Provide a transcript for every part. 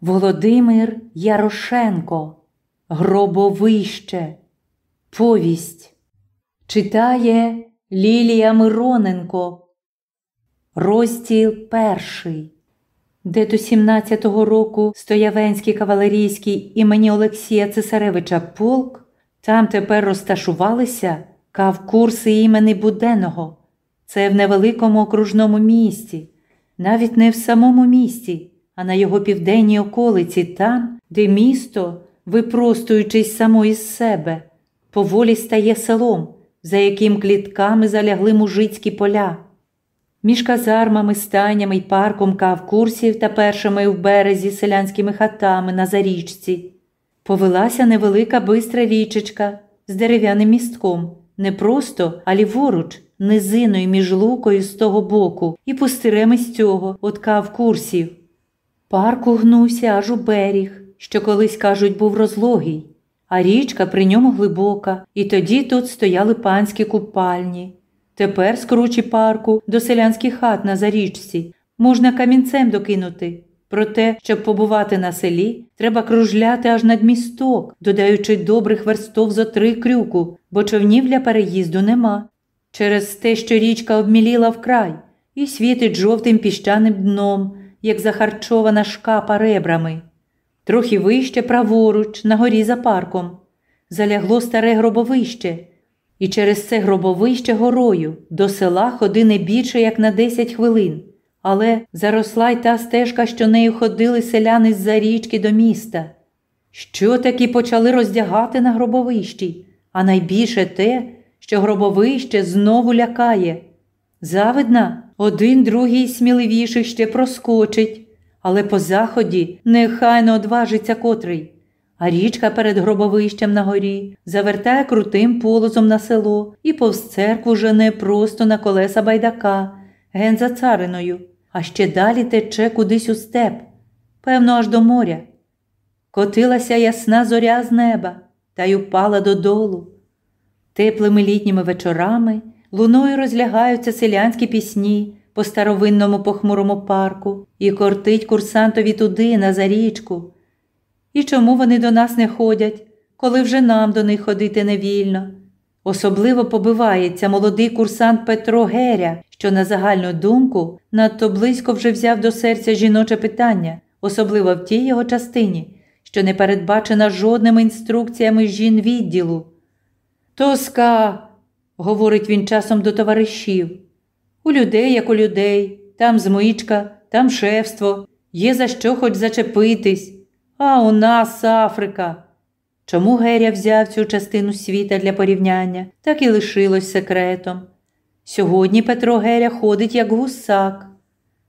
Володимир Ярошенко. Гробовище. Повість. Читає Лілія Мироненко. Розділ перший. Де до 17-го року Стоявенський кавалерійський імені Олексія Цесаревича полк, там тепер розташувалися кавкурси імені Буденного. Це в невеликому окружному місті, навіть не в самому місті, а на його південній околиці, там, де місто, випростуючись само із себе, поволі стає селом, за яким клітками залягли мужицькі поля. Між казармами, стайнями й парком кавкурсів та першими в березі селянськими хатами на зарічці повелася невелика бистра річечка з дерев'яним містком, не просто, а ліворуч, низиною між лукою з того боку і пустирем із цього от кавкурсів. Парк угнувся аж у берег, що колись, кажуть, був розлогий, а річка при ньому глибока, і тоді тут стояли панські купальні. Тепер з кручі парку до селянських хат на зарічці можна камінцем докинути. Проте, щоб побувати на селі, треба кружляти аж над місток, додаючи добрих верстов зо три крюку, бо човнів для переїзду нема. Через те, що річка обміліла вкрай і світить жовтим піщаним дном, як захарчована шкапа ребрами. Трохи вище праворуч, на горі за парком, залягло старе гробовище, і через це гробовище горою до села ходи не більше, як на 10 хвилин. Але заросла й та стежка, що нею ходили селяни з-за річки до міста. Що таки почали роздягати на гробовищі, а найбільше те, що гробовище знову лякає. Завидна, один другий сміливіший ще проскочить, але по заході нехайно одважиться котрий. А річка перед гробовищем на горі завертає крутим полозом на село і повз церкву жене просто на колеса байдака, ген за цариною, а ще далі тече кудись у степ, певно, аж до моря. Котилася ясна зоря з неба та й упала додолу. Теплими літніми вечорами луною розлягаються селянські пісні по старовинному похмурому парку і кортить курсантові туди, на зарічку. І чому вони до нас не ходять, коли вже нам до них ходити не вільно? Особливо побивається молодий курсант Петро Геря, що, на загальну думку, надто близько вже взяв до серця жіноче питання, особливо в тій його частині, що не передбачена жодними інструкціями жін відділу. Тоска, говорить він часом до товаришів. У людей, як у людей, там змичка, там шефство, є за що хоч зачепитись. А у нас Африка. Чому Геря взяв цю частину світа для порівняння, так і лишилось секретом. Сьогодні Петро Геря ходить як гусак.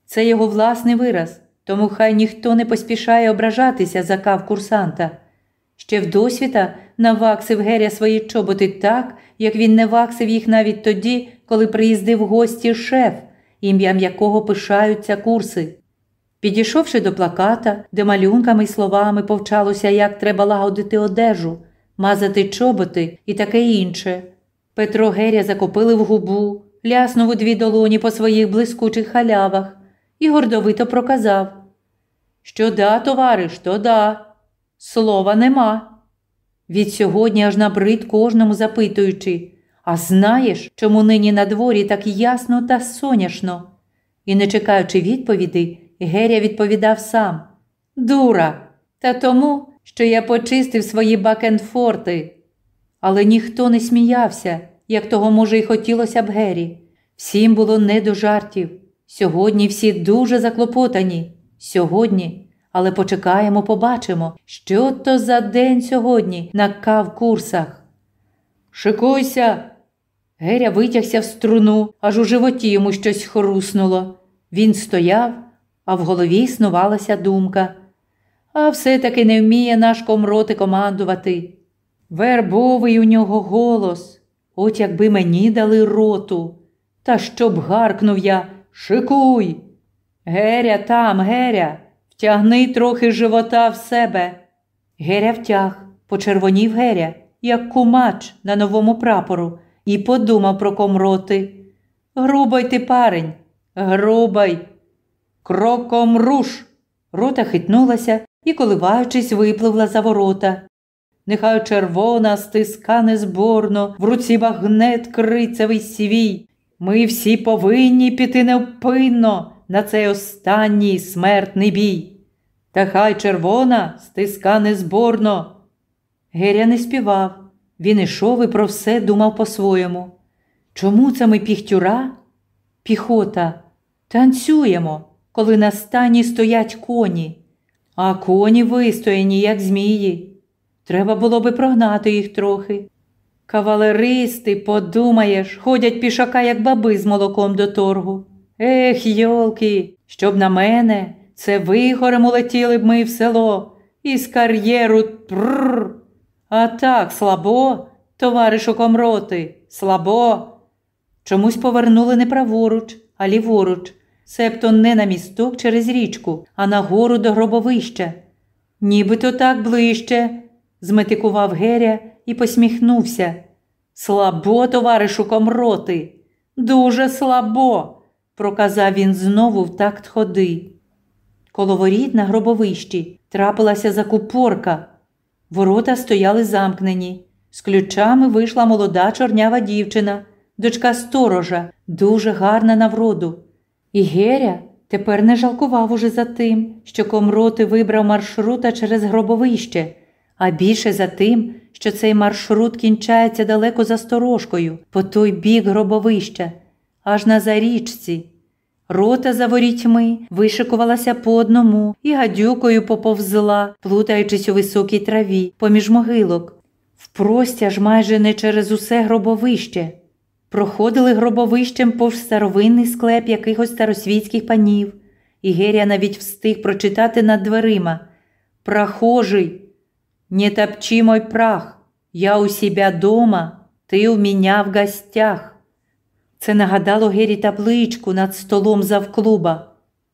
Це його власний вираз, тому хай ніхто не поспішає ображатися за кав курсанта. Ще вдосвіта наваксив Геря свої чоботи так, як він не ваксив їх навіть тоді, коли приїздив в гості шеф, ім'ям якого пишаються курси. Підійшовши до плаката, де малюнками й словами повчалося, як треба лагодити одежу, мазати чоботи і таке інше. Петро Геря закопили в губу, ляснув у дві долоні по своїх блискучих халявах і гордовито проказав Що да, товариш, то да. Слова нема. Від сьогодні аж набрид кожному запитуючи А знаєш, чому нині на дворі так ясно та соняшно? І, не чекаючи відповіді, Геря відповідав сам Дура, та тому, що я почистив свої бакенфорти. Але ніхто не сміявся, як того, може, й хотілося б Гері. Всім було не до жартів. Сьогодні всі дуже заклопотані. Сьогодні. Але почекаємо, побачимо, що то за день сьогодні на кав-курсах. Шикуйся. Геря витягся в струну, аж у животі йому щось хруснуло. Він стояв, а в голові існувалася думка. А все-таки не вміє наш комроти командувати. Вербовий у нього голос, от якби мені дали роту. Та щоб гаркнув я Шикуй. Геря там, Геря, втягни трохи живота в себе. Геря втяг, почервонів Геря, як кумач на новому прапору, і подумав про комроти. Грубай ти, парень, грубай. Кроком руш. Рота хитнулася і, коливаючись, випливла за ворота. Нехай червона стиска незборно, в руці багнет крицевий свій. Ми всі повинні піти невпинно на цей останній смертний бій. Та хай червона стиска незборно. Геря не співав. Він ішов і про все думав по-своєму. Чому це ми піхтюра? Піхота. Танцюємо, коли на стані стоять коні, а коні вистояні, як змії. Треба було би прогнати їх трохи. Кавалеристи, подумаєш, ходять пішака, як баби з молоком до торгу. Ех, йолки, щоб на мене це вихорем улетіли б ми в село із кар'єру прррр. А так, слабо, товаришу комроти, слабо. Чомусь повернули не праворуч, а ліворуч, себто не на місток через річку, а на гору до гробовища. Нібито так ближче, зметикував Геря і посміхнувся. Слабо, товаришу комроти, дуже слабо, проказав він знову в такт ходи. Коло воріт на гробовищі трапилася закупорка. Ворота стояли замкнені. З ключами вийшла молода чорнява дівчина, дочка сторожа, дуже гарна на вроду. І Геря тепер не жалкував уже за тим, що комроти вибрав маршрута через гробовище, а більше за тим, що цей маршрут кінчається далеко за сторожкою, по той бік гробовища, аж на зарічці. Рота за ворітьми вишикувалася по одному і гадюкою поповзла, плутаючись у високій траві, поміж могилок. Впростя ж майже не через усе гробовище. Проходили гробовищем повз старовинний склеп якихось старосвітських панів, і Герія навіть встиг прочитати над дверима Прохожий, не топчи мой прах, я у себя дома, ти у меня в гостях. Це нагадало Гері табличку над столом завклуба.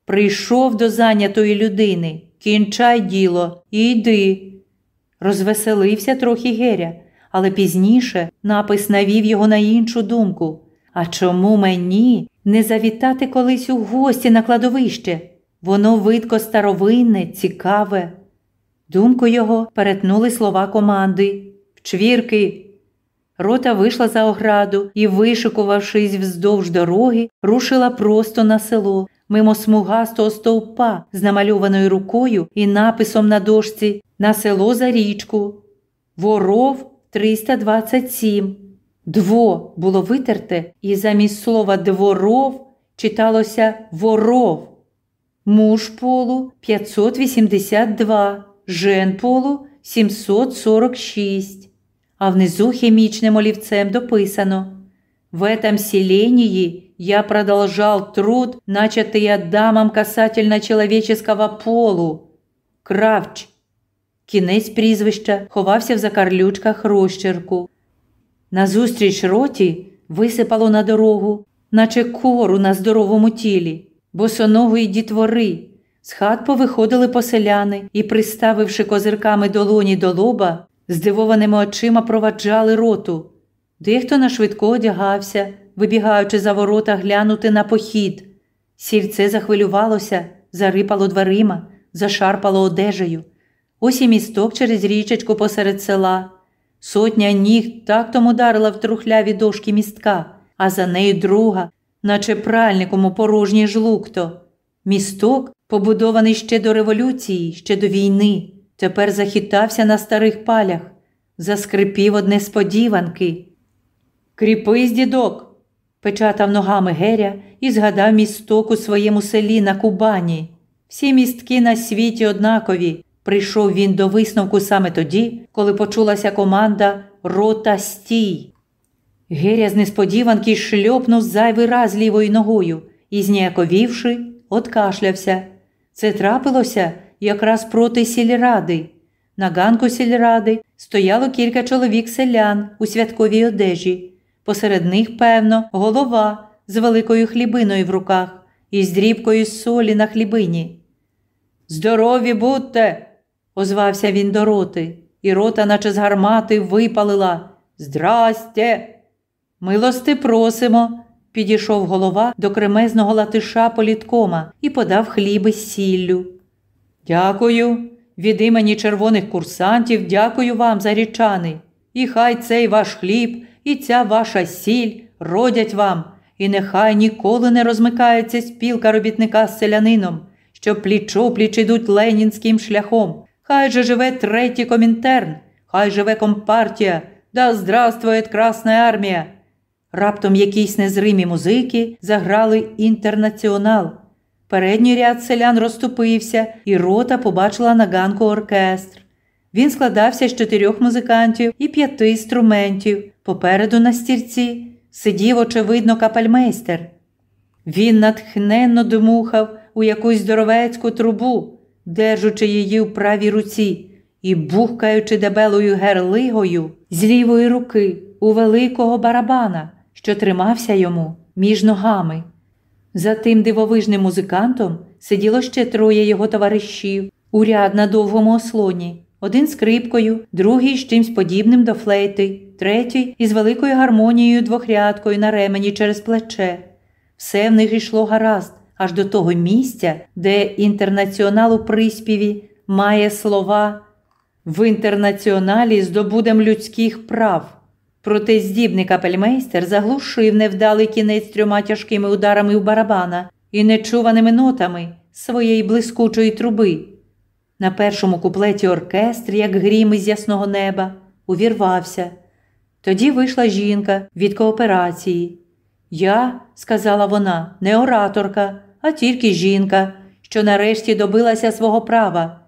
Прийшов до зайнятої людини, кінчай діло і йди. Розвеселився трохи Геря, але пізніше напис навів його на іншу думку. А чому мені не завітати колись у гості на кладовище? Воно видко старовинне, цікаве. Думку його перетнули слова команди Чвірки. Рота вийшла за ограду і, вишикувавшись вздовж дороги, рушила просто на село, мимо смугастого стовпа з намальованою рукою і написом на дошці на село за річку. Воров 327. Дво було витерте, і замість слова дворов читалося воров. Муж полу 582, жен полу 746 а внизу химичным олівцем дописано «В этом селении я продолжал труд, начатый Адамом касательно человеческого полу. Кравч». Кінець прізвища ховався в закарлючках розчерку. Назустріч роті висипало на дорогу, наче кору на здоровому тілі, босоногої дітвори. З хат повиходили поселяни і, приставивши козирками долоні до лоба, здивованими очима проваджали роту. Дехто на швидко одягався, вибігаючи за ворота глянути на похід. Сільце захвилювалося, зарипало дверима, зашарпало одежею. Ось і місток через річечку посеред села. Сотня ніг так тому дарила в трухляві дошки містка, а за нею друга, наче пральником у порожній жлукто. Місток, побудований ще до революції, ще до війни. Тепер захитався на старих палях, заскрипів од несподіванки. Кріпись, дідок, печатав ногами Геря і згадав місток у своєму селі на Кубані. Всі містки на світі однакові. Прийшов він до висновку саме тоді, коли почулася команда Рота стій. Геря з несподіванки шльопнув зайвий раз лівою ногою і, зніяковівши, откашлявся. Це трапилося якраз проти сільради. На ганку сільради стояло кілька чоловік селян у святковій одежі. Посеред них, певно, голова з великою хлібиною в руках і з дрібкою солі на хлібині. Здорові будьте, озвався він до роти, і рота, наче з гармати, випалила. Здрастя! Милости просимо. Підійшов голова до кремезного латиша політкома і подав хліби з сіллю. Дякую. від імені червоних курсантів дякую вам за річани. І хай цей ваш хліб і ця ваша сіль родять вам, і нехай ніколи не розмикається спілка робітника з селянином, що пліч опліч ідуть ленінським шляхом. Хай же живе третій комінтерн, хай живе компартія, да здравствує Красна армія. Раптом якісь незримі музики заграли інтернаціонал. Передній ряд селян розступився, і рота побачила на ганку оркестр. Він складався з чотирьох музикантів і п'яти інструментів. Попереду на стільці сидів, очевидно, капельмейстер. Він натхненно дмухав у якусь здоровецьку трубу, держучи її в правій руці і бухкаючи дебелою герлигою з лівої руки у великого барабана, що тримався йому між ногами. За тим дивовижним музикантом сиділо ще троє його товаришів, у ряд на довгому ослоні, один скрипкою, другий з чимсь подібним до флейти, третій із великою гармонією двохрядкою на ремені через плече. Все в них йшло гаразд, аж до того місця, де інтернаціонал у приспіві має слова в інтернаціоналі здобудем людських прав. Проте здібний капельмейстер заглушив невдалий кінець трьома тяжкими ударами в барабана і нечуваними нотами своєї блискучої труби. На першому куплеті оркестр, як грім із ясного неба, увірвався. Тоді вийшла жінка від кооперації. Я, сказала вона, не ораторка, а тільки жінка, що нарешті добилася свого права.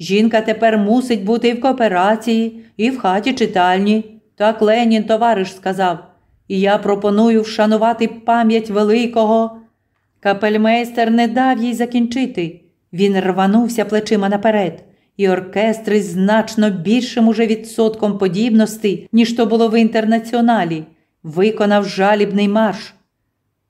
Жінка тепер мусить бути і в кооперації, і в хаті читальні. Так Ленін товариш сказав, і я пропоную вшанувати пам'ять великого. Капельмейстер не дав їй закінчити. Він рванувся плечима наперед, і оркестр із значно більшим уже відсотком подібності, ніж то було в інтернаціоналі, виконав жалібний марш.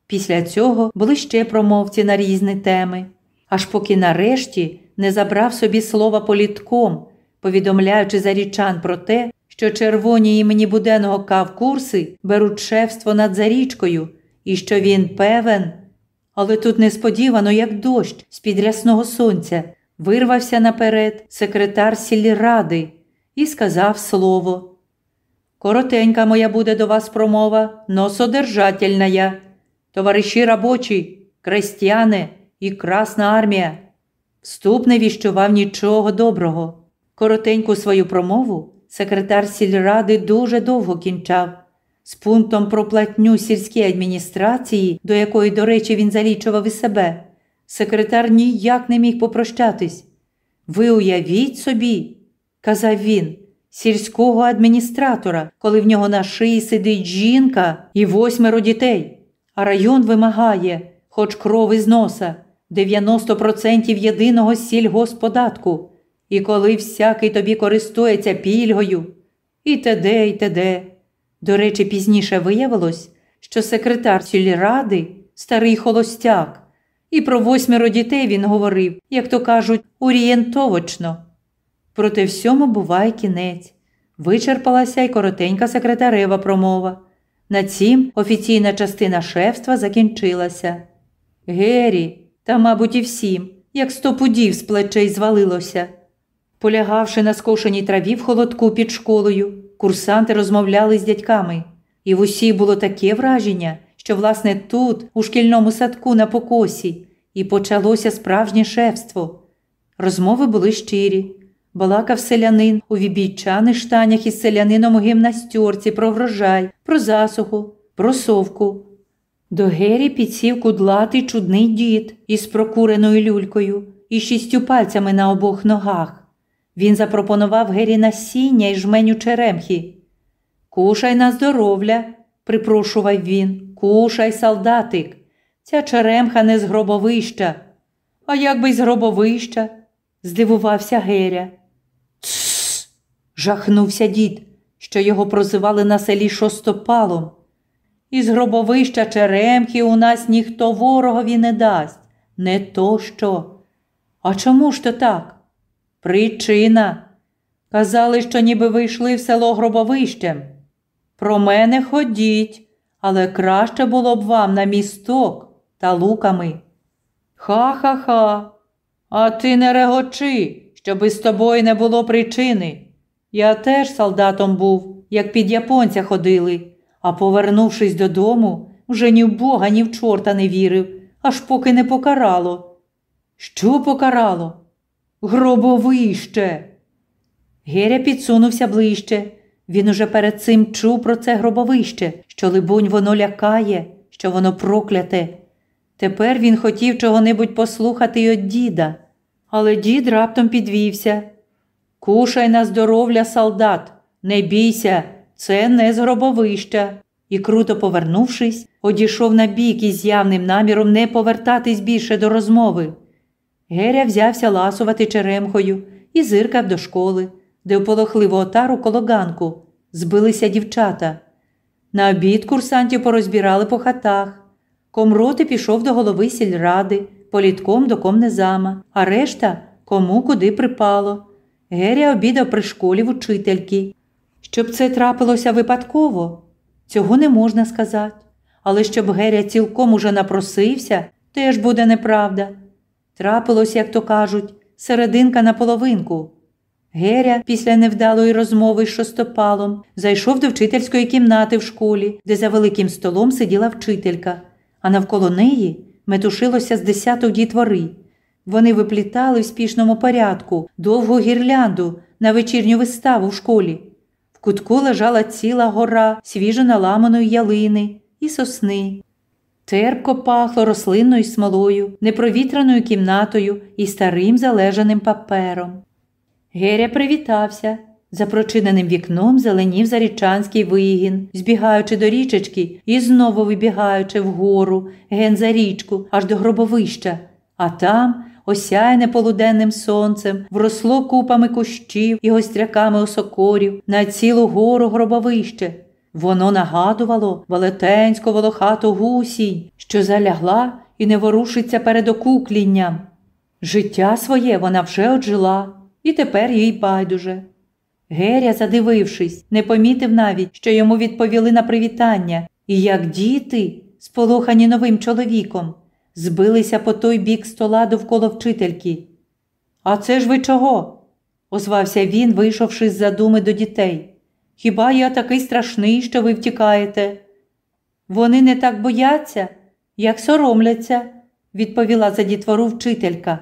Після цього були ще промовці на різні теми, аж поки нарешті не забрав собі слова політком, повідомляючи зарічан про те, що червоні імені буденного кавкурси беруть шефство над зарічкою, і що він певен. Але тут несподівано, як дощ з під рясного сонця, вирвався наперед секретар сільради і сказав слово. Коротенька моя буде до вас промова, но содержательна я. Товариші робочі, крестьяни і Красна армія. Вступ не віщував нічого доброго. Коротеньку свою промову секретар сільради дуже довго кінчав. З пунктом про платню сільській адміністрації, до якої, до речі, він залічував і себе, секретар ніяк не міг попрощатись. Ви уявіть собі, казав він, сільського адміністратора, коли в нього на шиї сидить жінка і восьмеро дітей, а район вимагає, хоч кров із носа, 90% єдиного сільгосподатку. І коли всякий тобі користується пільгою, і теде, і теде. До речі, пізніше виявилось, що секретар сільради старий холостяк, і про восьмеро дітей він говорив, як то кажуть, орієнтовочно. Проте всьому буває кінець. Вичерпалася й коротенька секретарева промова. На цім офіційна частина шефства закінчилася. Гері, та, мабуть, і всім, як сто пудів з плечей звалилося. Полягавши на скошеній траві в холодку під школою, курсанти розмовляли з дядьками, і в усі було таке враження, що, власне, тут, у шкільному садку на покосі, і почалося справжнє шефство. Розмови були щирі. Балакав селянин у вібійчаних штанях із селянином у гімнастьорці про врожай, про засуху, про совку. До Гері підсів кудлатий чудний дід із прокуреною люлькою і шістю пальцями на обох ногах. Він запропонував Гері насіння і жменю черемхи. Кушай на здоров'я, припрошував він. Кушай, солдатик. Ця черемха не з гробовища. А як би з гробовища? здивувався Геря. Тсс. жахнувся дід, що його прозивали на селі шостопалом. Із гробовища черемхи у нас ніхто ворогові не дасть. Не то що. А чому ж то так? Причина. Казали, що ніби ви йшли в село гробовищем. Про мене ходіть, але краще було б вам на місток та луками. Ха-ха-ха, а ти не регочи, щоби з тобою не було причини. Я теж солдатом був, як під японця ходили, а повернувшись додому, вже ні в Бога, ні в чорта не вірив, аж поки не покарало. Що покарало? Гробовище. Геря підсунувся ближче. Він уже перед цим чув про це гробовище, що, либонь, воно лякає, що воно прокляте. Тепер він хотів чого-небудь послухати й від діда, але дід раптом підвівся. Кушай на здоров'я, солдат, не бійся, це не з гробовища. І, круто повернувшись, одійшов на бік із явним наміром не повертатись більше до розмови. Геря взявся ласувати черемхою і зиркав до школи, де у полохливу отару коло ганку збилися дівчата. На обід курсантів порозбирали по хатах. Комроти пішов до голови сільради, політком до комнезама, а решта кому куди припало. Геря обідав при школі в учительки. Щоб це трапилося випадково, цього не можна сказати. Але щоб Геря цілком уже напросився, теж буде неправда. Трапилось, як то кажуть, серединка на половинку. Геря після невдалої розмови з шостопалом зайшов до вчительської кімнати в школі, де за великим столом сиділа вчителька, а навколо неї метушилося з десяток дітвори. Вони виплітали в спішному порядку довгу гірлянду на вечірню виставу в школі. В кутку лежала ціла гора свіжо наламаної ялини і сосни. Терпко пахло рослинною смолою, непровітряною кімнатою і старим залежаним папером. Геря привітався. За прочиненим вікном зеленів зарічанський вигін, збігаючи до річечки і знову вибігаючи вгору, ген за річку, аж до гробовища, а там, осяяне полуденним сонцем, вросло купами кущів і гостряками осокорів на цілу гору гробовище. Воно нагадувало велетенську волохату гусінь, що залягла і не ворушиться перед окуклінням. Життя своє вона вже оджила, і тепер їй байдуже. Геря, задивившись, не помітив навіть, що йому відповіли на привітання, і як діти, сполохані новим чоловіком, збилися по той бік стола довкола вчительки. А це ж ви чого? озвався він, вийшовши з задуми до дітей. Хіба я такий страшний, що ви втікаєте? Вони не так бояться, як соромляться, відповіла за дітвору вчителька.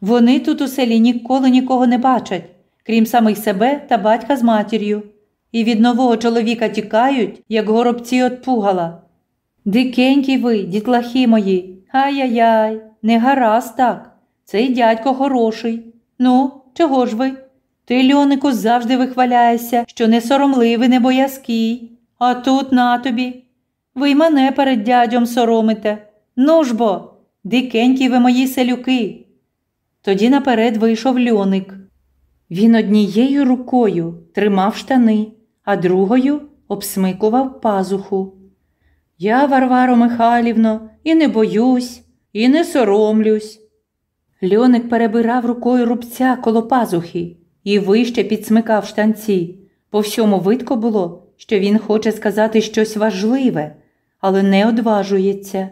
Вони тут у селі ніколи нікого не бачать, крім самих себе та батька з матір'ю, і від нового чоловіка тікають, як горобці от пугала. Дикенькі ви, дітлахи мої, ай-яй-яй, не гаразд так. Цей дядько хороший. Ну, чого ж ви? Ти, льонику, завжди вихваляєшся, що не соромливий, не боязкий. А тут на тобі. Ви й мене перед дядьом соромите. Ну ж бо, дикенькі ви мої селюки. Тоді наперед вийшов льоник. Він однією рукою тримав штани, а другою обсмикував пазуху. Я, Варваро Михайлівно, і не боюсь, і не соромлюсь. Льоник перебирав рукою рубця коло пазухи і вище підсмикав штанці. По всьому видко було, що він хоче сказати щось важливе, але не одважується.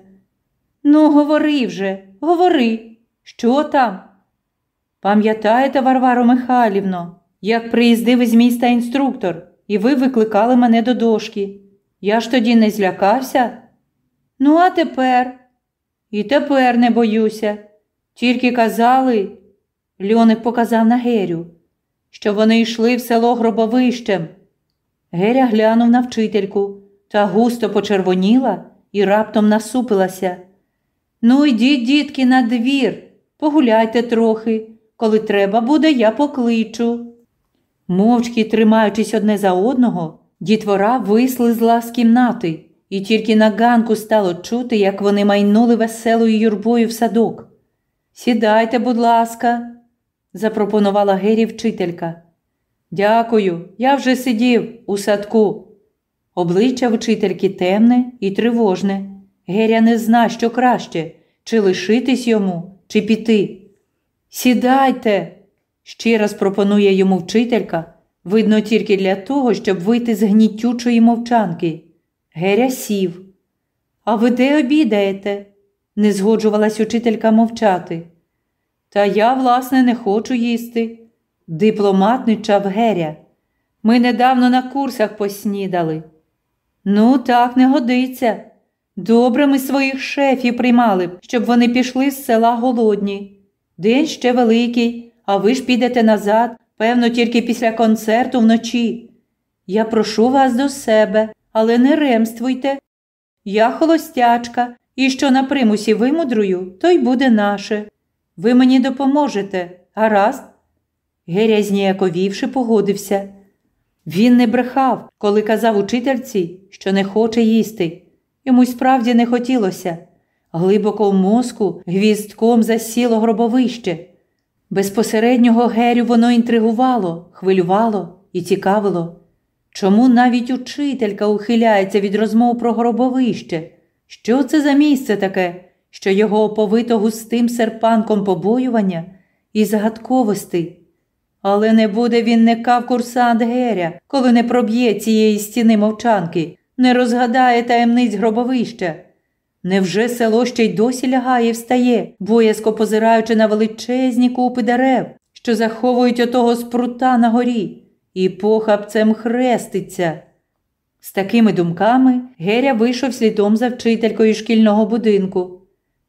Ну, говори вже, говори, що там? Пам'ятаєте, Варваро Михайлівно, як приїздив із міста інструктор, і ви викликали мене до дошки. Я ж тоді не злякався. Ну, а тепер? І тепер не боюся. Тільки казали, Льоник показав на Герю, що вони йшли в село гробовищем. Геря глянув на вчительку та густо почервоніла і раптом насупилася. Ну, йдіть, дітки, на двір, погуляйте трохи. Коли треба буде, я покличу. Мовчки, тримаючись одне за одного, дітвора вислизла з кімнати, і тільки на ганку стало чути, як вони майнули веселою юрбою в садок. Сідайте, будь ласка, запропонувала Гері вчителька. Дякую, я вже сидів у садку. Обличчя вчительки темне і тривожне. Геря не зна, що краще, чи лишитись йому, чи піти. Сідайте, ще раз пропонує йому вчителька, видно, тільки для того, щоб вийти з гнітючої мовчанки. Геря сів. А ви де обідаєте? не згоджувалась учителька мовчати. Та я, власне, не хочу їсти. Дипломатничав Геря. Ми недавно на курсах поснідали. Ну, так не годиться. Добре ми своїх шефів приймали б, щоб вони пішли з села голодні. День ще великий, а ви ж підете назад, певно, тільки після концерту вночі. Я прошу вас до себе, але не ремствуйте. Я холостячка, і що на примусі вимудрую, то й буде наше. Ви мені допоможете, гаразд? Геря, зніяковівши, погодився. Він не брехав, коли казав учительці, що не хоче їсти. Йому справді не хотілося. Глибоко в мозку гвіздком засіло гробовище. Безпосереднього Герю воно інтригувало, хвилювало і цікавило. Чому навіть учителька ухиляється від розмов про гробовище? Що це за місце таке, що його оповито густим серпанком побоювання і загадковості? Але не буде він не курсант Геря, коли не проб'є цієї стіни мовчанки, не розгадає таємниць гробовища. Невже село ще й досі лягає і встає, боязко позираючи на величезні купи дерев, що заховують отого спрута на горі, і похапцем хреститься? З такими думками Геря вийшов слідом за вчителькою шкільного будинку.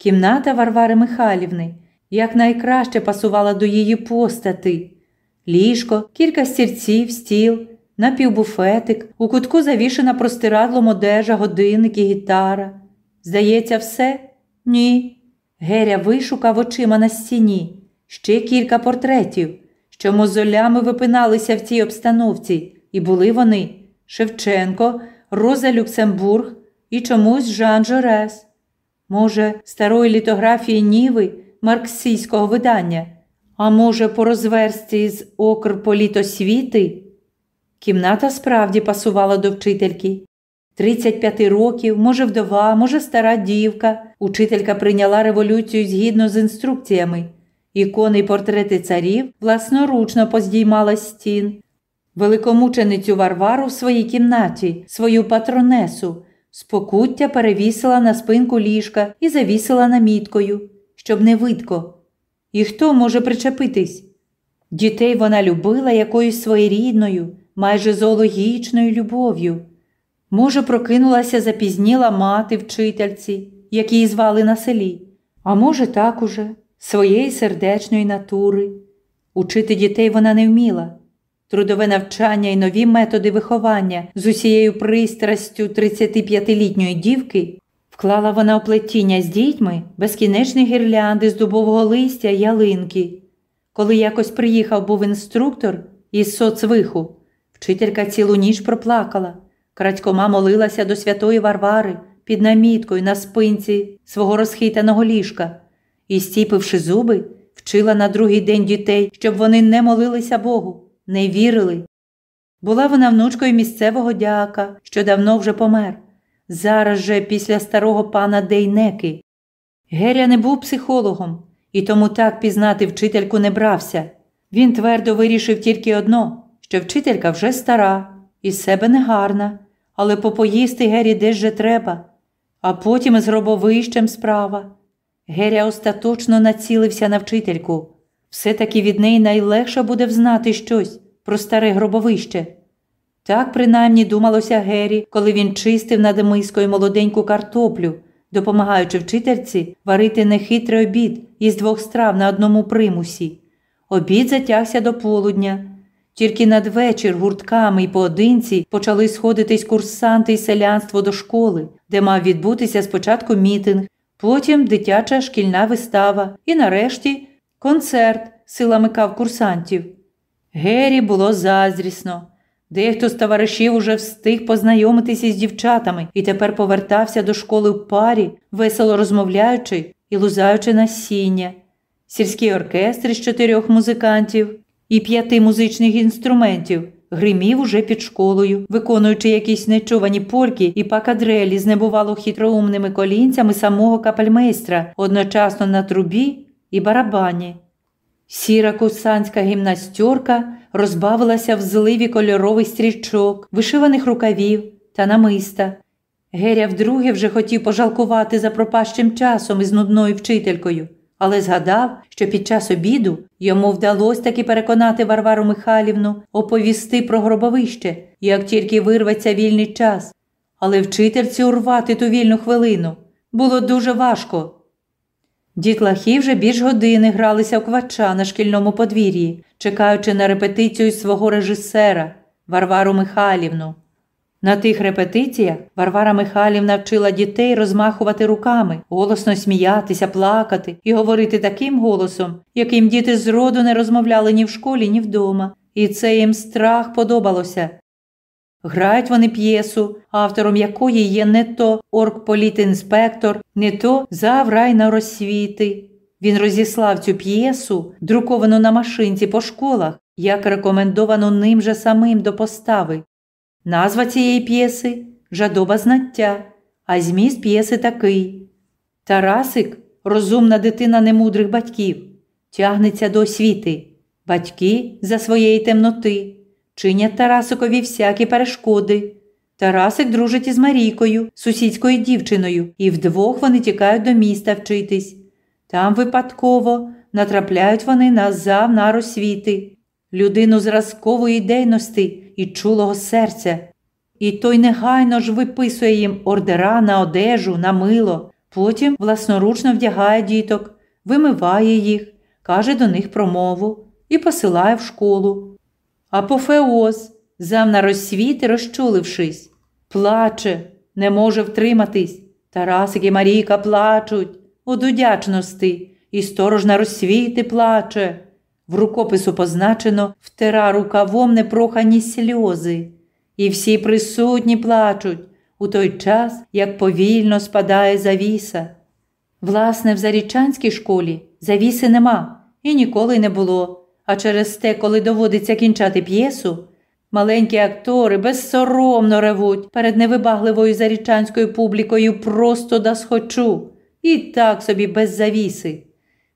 Кімната Варвари Михайлівни якнайкраще пасувала до її постати. Ліжко, кілька стільців, стіл, напівбуфетик, у кутку завішена простирадлом одежа, годинник і гітара. Здається, все? Ні. Геря вишукав очима на стіні ще кілька портретів, що мозолями випиналися в цій обстановці, і були вони Шевченко, Роза Люксембург і чомусь Жан Жорес. Може, старої літографії Ніви марксійського видання, а може, по розверсті з Окрполітосвіти? Кімната справді пасувала до вчительки. 35 років, може, вдова, може, стара дівка. Учителька прийняла революцію згідно з інструкціями. Ікони й портрети царів власноручно поздіймала стін. Великомученицю Варвару в своїй кімнаті, свою патронесу, спокуття перевісила на спинку ліжка і завісила наміткою, щоб не видко. І хто може причепитись? Дітей вона любила якоюсь своєрідною, майже зоологічною любов'ю. Може, прокинулася запізніла мати вчительці, як її звали на селі, а може, так уже, своєї сердечної натури. Учити дітей вона не вміла. Трудове навчання і нові методи виховання з усією пристрастю 35-літньої дівки вклала вона у плетіння з дітьми безкінечні гірлянди з дубового листя ялинки. Коли якось приїхав був інструктор із соцвиху, вчителька цілу ніч проплакала. Крадькома молилася до святої Варвари під наміткою на спинці свого розхитаного ліжка і, стіпивши зуби, вчила на другий день дітей, щоб вони не молилися Богу, не вірили. Була вона внучкою місцевого дяка, що давно вже помер, зараз же після старого пана Дейнеки. Геря не був психологом і тому так пізнати вчительку не брався. Він твердо вирішив тільки одно, що вчителька вже стара, із себе негарна, але попоїсти Гері десь же треба, а потім з гробовищем справа. Геря остаточно націлився на вчительку. Все-таки від неї найлегше буде взнати щось про старе гробовище. Так принаймні думалося Гері, коли він чистив над мискою молоденьку картоплю, допомагаючи вчительці варити нехитрий обід із двох страв на одному примусі. Обід затягся до полудня. Тільки надвечір гуртками й поодинці почали сходитись курсанти й селянство до школи, де мав відбутися спочатку мітинг, потім дитяча шкільна вистава і нарешті концерт силами курсантів. Гері було заздрісно. Дехто з товаришів уже встиг познайомитися з дівчатами і тепер повертався до школи в парі, весело розмовляючи і лузаючи насіння. Сільський оркестр з чотирьох музикантів і п'яти музичних інструментів гримів уже під школою, виконуючи якісь нечувані польки і пакадрелі з небувало хитроумними колінцями самого капельмейстра одночасно на трубі і барабані. Сіра курсантська гімнастерка розбавилася в зливі кольорових стрічок, вишиваних рукавів та намиста. Геря вдруге вже хотів пожалкувати за пропащим часом із нудною вчителькою, але згадав, що під час обіду йому вдалося таки переконати Варвару Михайлівну оповісти про гробовище, як тільки вирветься вільний час. Але вчительці урвати ту вільну хвилину було дуже важко. Дітлахи вже більш години гралися у квача на шкільному подвір'ї, чекаючи на репетицію свого режисера Варвару Михайлівну. На тих репетиціях Варвара Михайлівна вчила дітей розмахувати руками, голосно сміятися, плакати і говорити таким голосом, яким діти зроду не розмовляли ні в школі, ні вдома, і це їм страх подобалося. Грають вони п'єсу, автором якої є не то оргполітінспектор, не то заврайна розсвіти. Він розіслав цю п'єсу, друковану на машинці по школах, як рекомендовано ним же самим до постави. Назва цієї п'єси жадоба знаття, а зміст п'єси такий. Тарасик, розумна дитина немудрих батьків, тягнеться до освіти, батьки за своєї темноти, чинять Тарасикові всякі перешкоди. Тарасик дружить із Марійкою, сусідською дівчиною, і вдвох вони тікають до міста вчитись. Там випадково натрапляють вони на зав на розсвіти, людину зразкової дейності і чулого серця. І той негайно ж виписує їм ордера на одежу, на мило, потім власноручно вдягає діток, вимиває їх, каже до них промову і посилає в школу. Апофеоз, зав на розсвіти, розчулившись, плаче, не може втриматись. Тарасик і Марійка плачуть од удячності, і сторож на розсвіти плаче. В рукопису позначено втира рукавом непрохані сльози, і всі присутні плачуть у той час, як повільно спадає завіса. Власне, в зарічанській школі завіси нема і ніколи не було. А через те, коли доводиться кінчати п'єсу, маленькі актори безсоромно ревуть перед невибагливою зарічанською публікою просто да схочу, і так собі без завіси.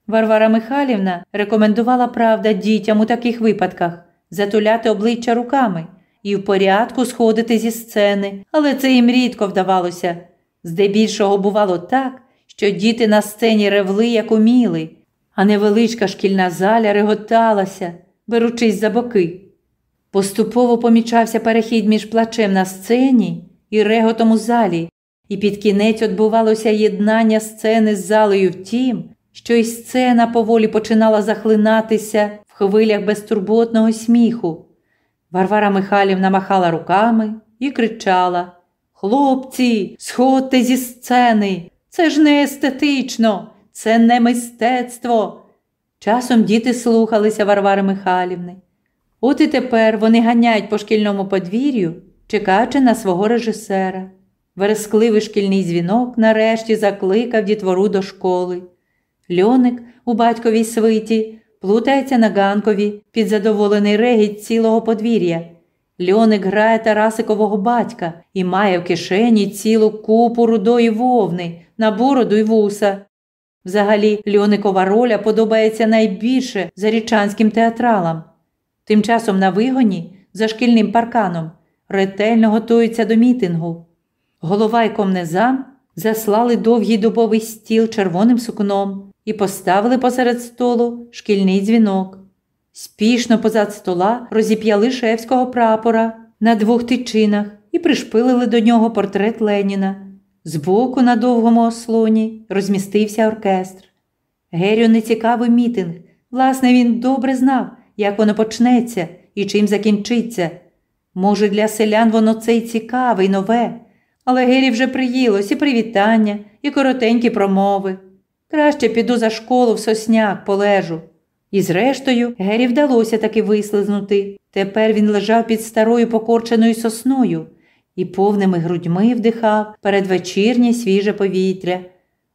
Варвара Михайлівна рекомендувала правда дітям у таких випадках затуляти обличчя руками і в порядку сходити зі сцени, але це їм рідко вдавалося. Здебільшого бувало так, що діти на сцені ревли, як уміли, а невеличка шкільна заля реготалася, беручись за боки. Поступово помічався перехід між плачем на сцені і реготом у залі, і під кінець відбувалося єднання сцени з залею в тім, що й сцена поволі починала захлинатися в хвилях безтурботного сміху. Варвара Михайлівна махала руками і кричала Хлопці, сходьте зі сцени, це ж не естетично, це не мистецтво. Часом діти слухалися Варвари Михайлівни. От і тепер вони ганяють по шкільному подвір'ю, чекаючи на свого режисера. Верескливий шкільний дзвінок нарешті закликав дітвору до школи. Льоник у батьковій свиті плутається на ганкові під задоволений регіт цілого подвір'я. Льоник грає Тарасикового батька і має в кишені цілу купу рудої вовни на бороду й вуса. Взагалі, Льоникова роля подобається найбільше зарічанським театралам. Тим часом на вигоні, за шкільним парканом, ретельно готуються до мітингу. Голова й комнезам заслали довгий дубовий стіл червоним сукном і поставили посеред столу шкільний дзвінок. Спішно позад стола розіп'яли шефського прапора на двох тичинах і пришпилили до нього портрет Леніна. Збоку на довгому ослоні розмістився оркестр. Герю нецікавий мітинг. Власне, він добре знав, як воно почнеться і чим закінчиться. Може, для селян воно це й цікаве й нове, але Гері вже приїлось і привітання, і коротенькі промови. Краще піду за школу в сосняк полежу. І зрештою, Гері вдалося таки вислизнути. Тепер він лежав під старою покорченою сосною і повними грудьми вдихав передвечірнє свіже повітря.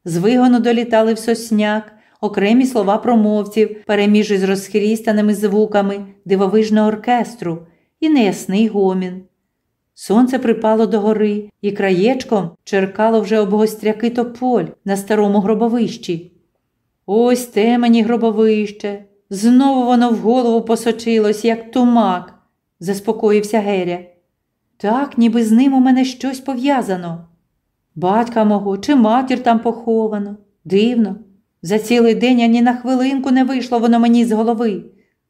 З вигону долітали в сосняк окремі слова промовців, переміж із розхрістаними звуками дивовижного оркестру і неясний гомін. Сонце припало до гори і краєчком черкало вже обгостряки тополь на старому гробовищі. Ось те мені гробовище. Знову воно в голову посочилось, як тумак, заспокоївся Геря. Так, ніби з ним у мене щось пов'язано. Батька мого чи матір там поховано. Дивно. За цілий день ані на хвилинку не вийшло воно мені з голови.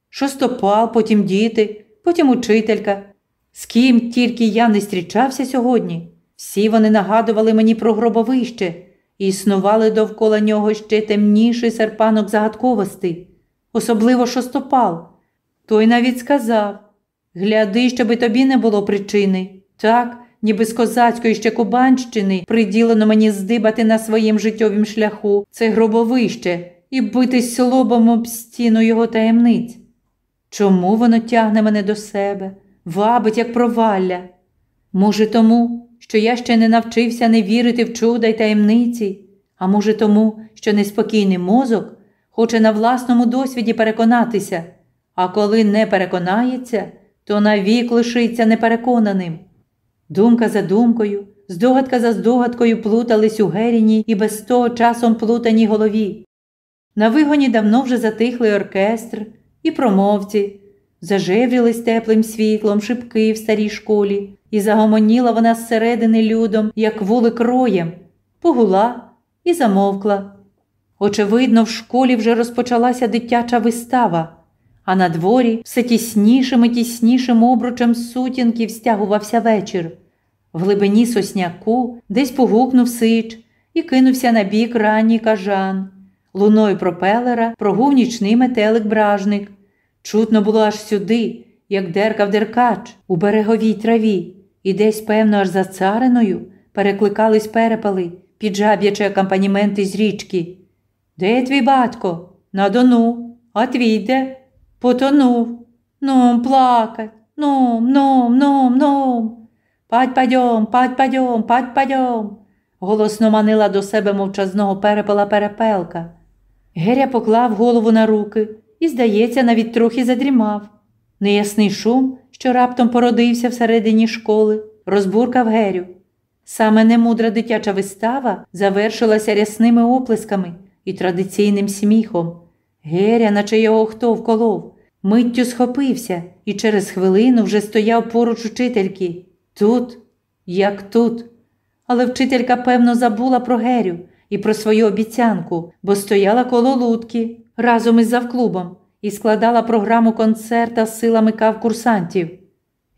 Шостопал, потім діти, потім учителька. З ким тільки я не зустрічався сьогодні, всі вони нагадували мені про гробовище і існували довкола нього ще темніший серпанок загадковостей, особливо шостопал. Той навіть сказав Гляди, щоби тобі не було причини. Так, ніби з козацької ще Кубанщини приділено мені здибати на своїм життєвім шляху це гробовище і битись лобом об стіну його таємниць. Чому воно тягне мене до себе, вабить, як провалля? Може, тому, що я ще не навчився не вірити в чуда й таємниці, а може, тому, що неспокійний мозок хоче на власному досвіді переконатися, а коли не переконається, то навік лишиться непереконаним. Думка за думкою, здогадка за здогадкою плутались у Геріній і без того часом плутаній голові. На вигоні давно вже затихли оркестр і промовці, зажеврілись теплим світлом шибки в старій школі, і загомоніла вона зсередини людом, як вулик роєм, погула і замовкла. Очевидно, в школі вже розпочалася дитяча вистава, а на дворі все тіснішим і тіснішим обручем сутінків стягувався вечір. В глибині сосняку десь погукнув сич і кинувся на бік ранній кажан. Луною пропелера прогув нічний метелик бражник. Чутно було аж сюди, як деркав деркач у береговій траві, і десь, певно, аж за цариною перекликались перепали, піджаб'ячи акомпаніменти з річки. Де твій батько? На дону, а твій де? Потонув. Ном плакать, ном, ном, ном, ном. Пать падьом, пать падьом, пать падьом. Голосно манила до себе мовчазного перепела перепелка. Геря поклав голову на руки і, здається, навіть трохи задрімав. Неясний шум, що раптом породився всередині школи, розбуркав Герю. Саме немудра дитяча вистава завершилася рясними оплесками і традиційним сміхом. Геря, наче його хто вколов, миттю схопився і через хвилину вже стояв поруч учительки. Тут, як тут. Але вчителька, певно, забула про Герю і про свою обіцянку, бо стояла коло лутки разом із завклубом і складала програму концерта з силами кавкурсантів.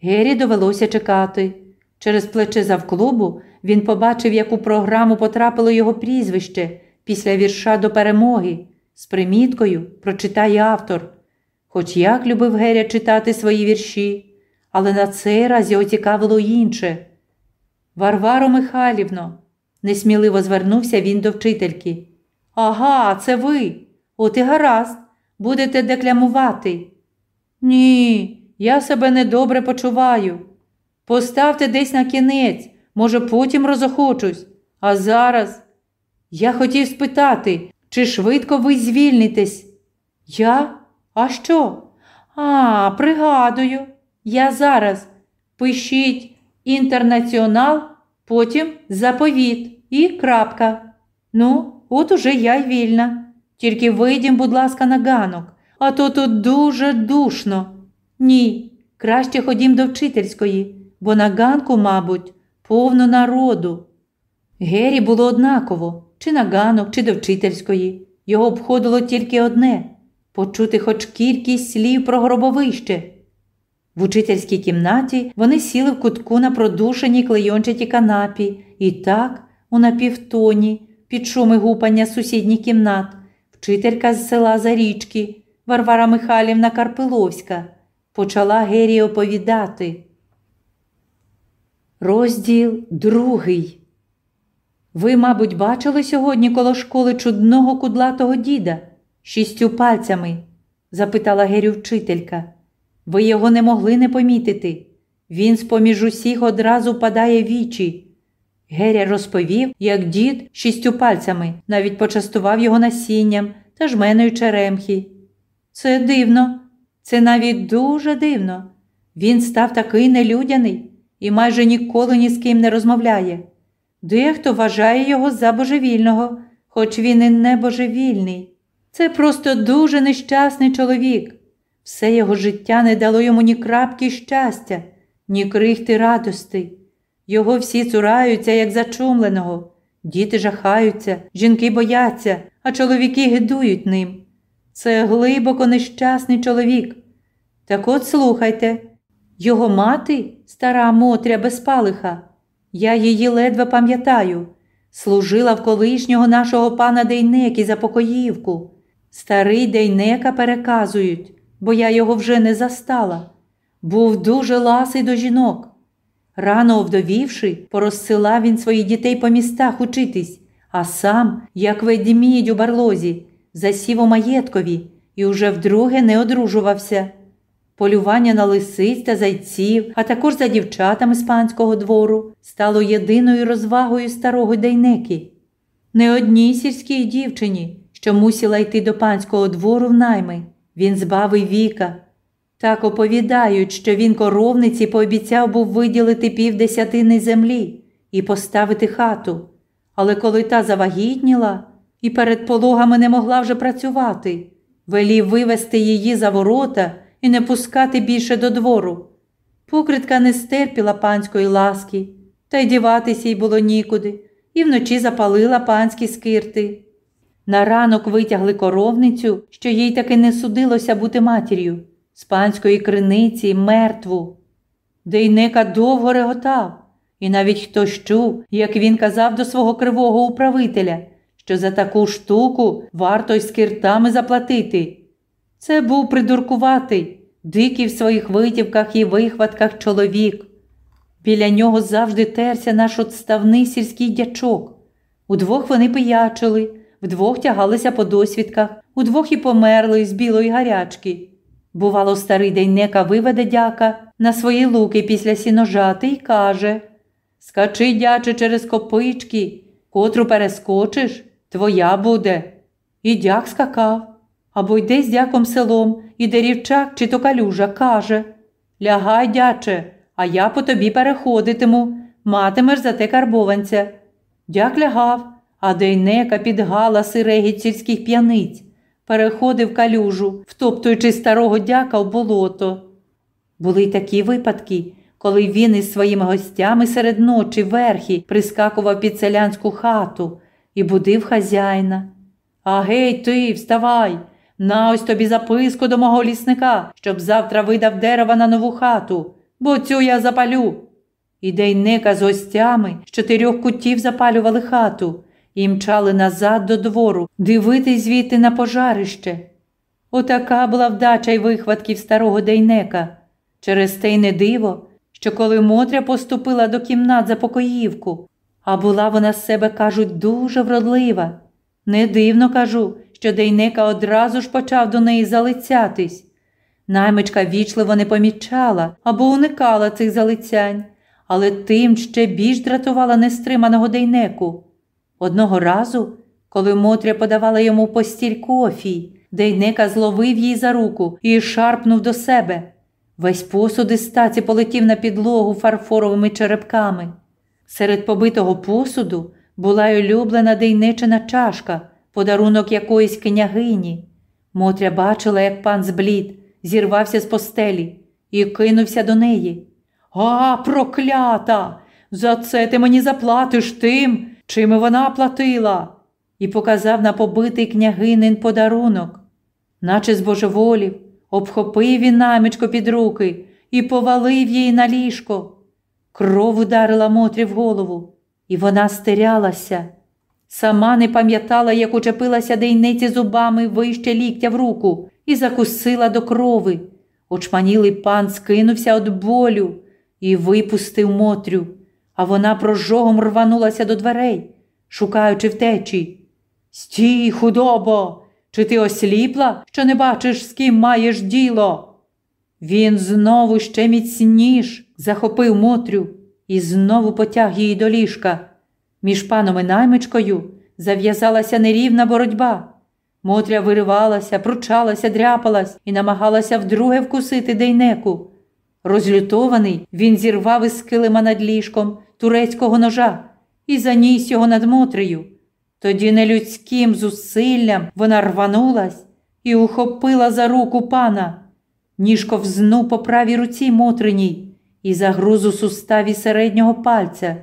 Гері довелося чекати. Через плече завклубу він побачив, як у програму потрапило його прізвище після вірша до перемоги з приміткою прочитає автор. Хоч як любив Геря читати свої вірші, але на цей раз його цікавило інше. Варваро Михайлівно, несміливо звернувся він до вчительки. Ага, це ви. От і гаразд, будете деклямувати. Ні, я себе недобре почуваю. Поставте десь на кінець, може, потім розохочусь. А зараз я хотів спитати, чи швидко ви звільнитесь? Я? А що? А, пригадую, я зараз. Пишіть інтернаціонал, потім заповіт і крапка. Ну, от уже я й вільна. Тільки вийдім, будь ласка, на ганок, а то тут дуже душно. Ні, краще ходім до вчительської, бо на ганку, мабуть, повно народу. Гері було однаково, чи на ганок, чи до вчительської. Його обходило тільки одне почути хоч кількість слів про гробовище. В учительській кімнаті вони сіли в кутку на продушеній клейончатій канапі і так, у напівтоні, під шуми гупання сусідніх кімнат, вчителька з села Зарічки, Варвара Михайлівна Карпиловська, почала Гері оповідати. Розділ другий. Ви, мабуть, бачили сьогодні коло школи чудного кудлатого діда шістю пальцями? запитала Герю вчителька. Ви його не могли не помітити. Він з поміж усіх одразу падає вічі. Геря розповів, як дід шістю пальцями навіть почастував його насінням та жменою черемхи. Це дивно, це навіть дуже дивно. Він став такий нелюдяний і майже ніколи ні з ким не розмовляє. Дехто вважає його за божевільного, хоч він і не божевільний. Це просто дуже нещасний чоловік. Все його життя не дало йому ні крапки щастя, ні крихти радости. Його всі цураються, як зачумленого. Діти жахаються, жінки бояться, а чоловіки гидують ним. Це глибоко нещасний чоловік. Так от слухайте, його мати, стара Мотря Безпалиха, я її ледве пам'ятаю, служила в колишнього нашого пана Дейнеки за покоївку. Старий Дейнека переказують, бо я його вже не застала. Був дуже ласий до жінок. Рано овдовівши, порозсилав він своїх дітей по містах учитись, а сам, як ведмідь у барлозі, засів у маєткові і уже вдруге не одружувався. Полювання на лисиць та зайців, а також за дівчатами з панського двору, стало єдиною розвагою старого Дейнеки. Не одній сільській дівчині, що мусила йти до панського двору в найми, він збавив віка. Так оповідають, що він коровниці пообіцяв був виділити півдесятини землі і поставити хату. Але коли та завагітніла і перед пологами не могла вже працювати, велів вивести її за ворота і не пускати більше до двору. Покритка не стерпіла панської ласки, та й діватися їй було нікуди, і вночі запалила панські скирти. На ранок витягли коровницю, що їй таки не судилося бути матір'ю, з панської криниці мертву. Дейника довго реготав, і навіть хтось чув, як він казав до свого кривого управителя, що за таку штуку варто й скиртами заплатити. Це був придуркуватий, дикий в своїх витівках і вихватках чоловік. Біля нього завжди терся наш отставний сільський дячок. Удвох вони пиячили, вдвох тягалися по досвідках, удвох і померли з білої гарячки. Бувало, старий Дейнека виведе дяка на свої луки після сіножати і каже Скачи, дяче, через копички, котру перескочиш, твоя буде. І дяк скакав. Або йде з дяком селом, і дерівчак чи то калюжа каже Лягай, дяче, а я по тобі переходитиму, матимеш за те карбованця. Дяк лягав, а дейнека під галаси сільських п'яниць, переходив калюжу, втоптуючи старого дяка в болото. Були й такі випадки, коли він із своїми гостями серед ночі верхи прискакував під селянську хату і будив хазяїна. А гей, ти, вставай! На ось тобі записку до мого лісника, щоб завтра видав дерева на нову хату, бо цю я запалю. І дейника з гостями з чотирьох кутів запалювали хату і мчали назад до двору, дивитись звідти на пожарище. Отака була вдача й вихватків старого дейнека. Через те й не диво, що коли Мотря поступила до кімнат за покоївку, а була вона з себе, кажуть, дуже вродлива. Не дивно кажу, що Дейнека одразу ж почав до неї залицятись. Наймичка вічливо не помічала або уникала цих залицянь, але тим ще більш дратувала нестриманого Дейнеку. Одного разу, коли Мотря подавала йому постіль кофій, Дейнека зловив її за руку і шарпнув до себе. Весь посуд із стаці полетів на підлогу фарфоровими черепками. Серед побитого посуду була й улюблена дейнечина чашка, подарунок якоїсь княгині. Мотря бачила, як пан зблід, зірвався з постелі і кинувся до неї. А, проклята! За це ти мені заплатиш тим, чим вона платила, і показав на побитий княгинин подарунок, наче збожеволів, обхопив він намічко під руки і повалив її на ліжко. Кров ударила Мотрі в голову, і вона стерялася. Сама не пам'ятала, як учепилася дейниці зубами вище ліктя в руку і закусила до крови. Очманілий пан скинувся від болю і випустив Мотрю, а вона прожогом рванулася до дверей, шукаючи втечі. Стій, худобо, чи ти осліпла, що не бачиш, з ким маєш діло? Він знову ще міцніш захопив Мотрю і знову потяг її до ліжка. Між паном і наймичкою зав'язалася нерівна боротьба. Мотря виривалася, пручалася, дряпалась і намагалася вдруге вкусити дейнеку. Розлютований, він зірвав із килима над ліжком турецького ножа і заніс його над Мотрею. Тоді нелюдським зусиллям вона рванулась і ухопила за руку пана. Ніж ковзнув по правій руці Мотриній і загруз у суставі середнього пальця.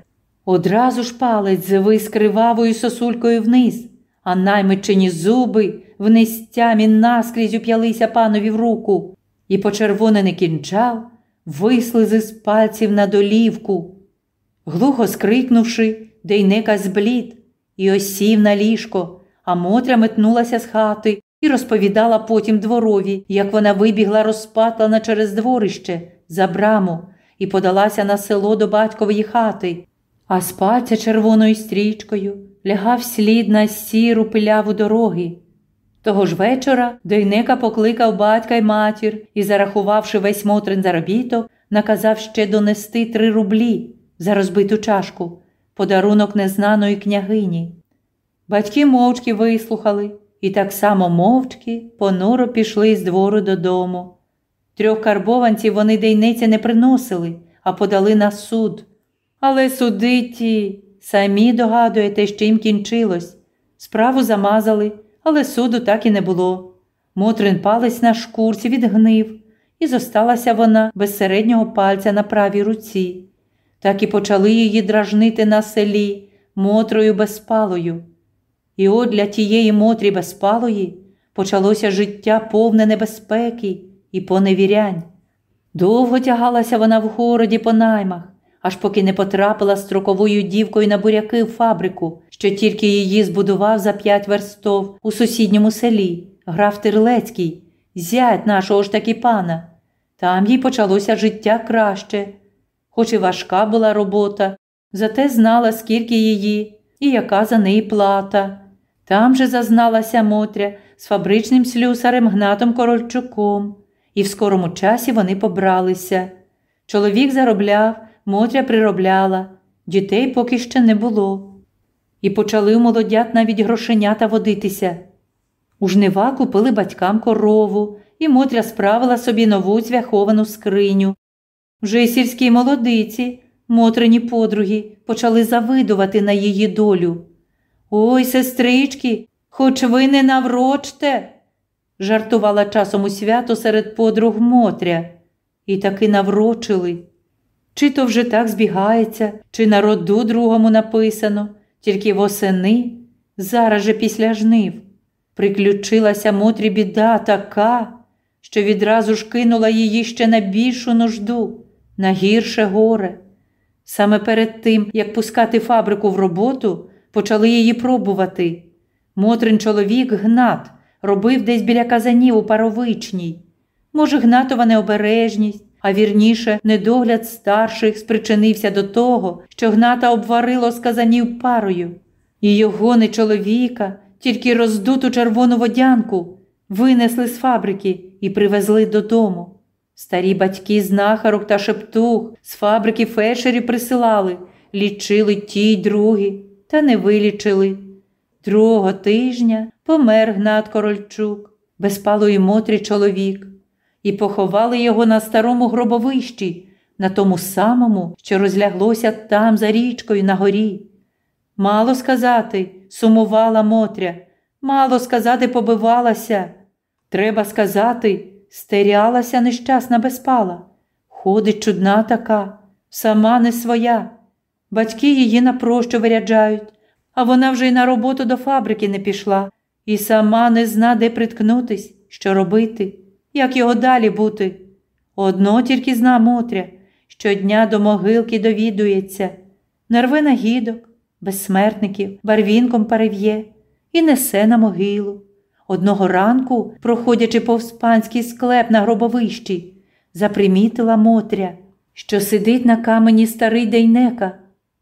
Одразу ж палець завис кривавою сосулькою вниз, а наймичені зуби в нестямі наскрізь уп'ялися панові в руку, і почервонений кінчал вислизи з пальців на долівку. Глухо скрикнувши, дейнека зблід і осів на ліжко, а Мотря метнулася з хати і розповідала потім дворові, як вона вибігла розпатлана через дворище за браму і подалася на село до батькової хати, а з пальця червоною стрічкою лягав слід на сіру пиляву дороги. Того ж вечора Дейнека покликав батька й матір і, зарахувавши весь Мотрин заробіток, наказав ще донести три рублі за розбиту чашку, подарунок незнаної княгині. Батьки мовчки вислухали і так само мовчки понуро пішли з двору додому. Трьох карбованців вони дейниці не приносили, а подали на суд. Але судиті, самі догадуєте, що їм кінчилось. Справу замазали, але суду так і не було. Мотрин палець на шкурці відгнив, і зосталася вона без середнього пальця на правій руці. Так і почали її дражнити на селі Мотрою безпалою. І от для тієї Мотрі безпалої почалося життя повне небезпеки і поневірянь. Довго тягалася вона в городі по наймах, аж поки не потрапила строковою дівкою на буряки в фабрику, що тільки її збудував за п'ять верстов у сусідньому селі, граф Тирлецький, зять нашого ж таки пана. Там їй почалося життя краще, хоч і важка була робота, зате знала, скільки її і яка за неї плата. Там же зазналася Мотря з фабричним слюсарем Гнатом Корольчуком, і в скорому часі вони побралися. Чоловік заробляв, Мотря приробляла, дітей поки ще не було. І почали у молодят навіть грошенята водитися. У жнива купили батькам корову, і Мотря справила собі нову цвяховану скриню. Вже й сільські молодиці, Мотрині подруги, почали завидувати на її долю. Ой, сестрички, хоч ви не наврочте, жартувала часом у свято серед подруг Мотря, і таки наврочили. Чи то вже так збігається, чи на роду другому написано, тільки восени, зараз же після жнив. Приключилася Мотрі біда така, що відразу ж кинула її ще на більшу нужду, на гірше горе. Саме перед тим, як пускати фабрику в роботу, почали її пробувати. Мотрин чоловік Гнат робив десь біля казанів у паровичній. Може, Гнатова необережність, а вірніше, недогляд старших спричинився до того, що Гната обварило з казанів парою, і його не чоловіка, тільки роздуту червону водянку винесли з фабрики і привезли додому. Старі батьки знахарок та шептух з фабрики фельдшерів присилали, лічили ті й другі, та не вилічили. Другого тижня помер Гнат Корольчук, безпалої Мотрі чоловік, і поховали його на старому гробовищі, на тому самому, що розляглося там за річкою на горі. Мало сказати, сумувала Мотря, мало сказати, побивалася. Треба сказати, стерялася нещасна безпала. Ходить чудна така, сама не своя. Батьки її на прощу виряджають, а вона вже й на роботу до фабрики не пішла і сама не зна, де приткнутись, що робити, як його далі бути. Одно тільки зна Мотря, щодня до могилки довідується, нарве на гідок, безсмертників, барвінком перев'є і несе на могилу. Одного ранку, проходячи повз панський склеп на гробовищі, запримітила Мотря, що сидить на камені старий Дейнека,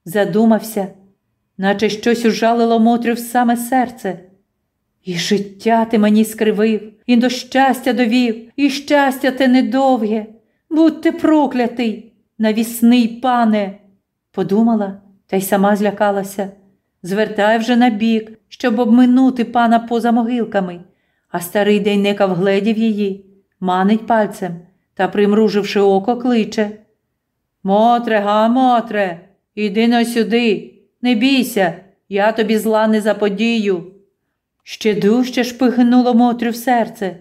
задумався, наче щось ужалило Мотрю в саме серце. І життя ти мені скривив, і до щастя довів, і щастя те недовге. Будьте проклятий, навісний пане, подумала та й сама злякалася. Звертай вже на бік, щоб обминути пана поза могилками, а старий дейнека вгледів її, манить пальцем та, примруживши око, кличе. Мотре, га, мотре, іди но сюди, не бійся, я тобі зла не заподію. Ще дужче шпигнуло Мотрю в серце.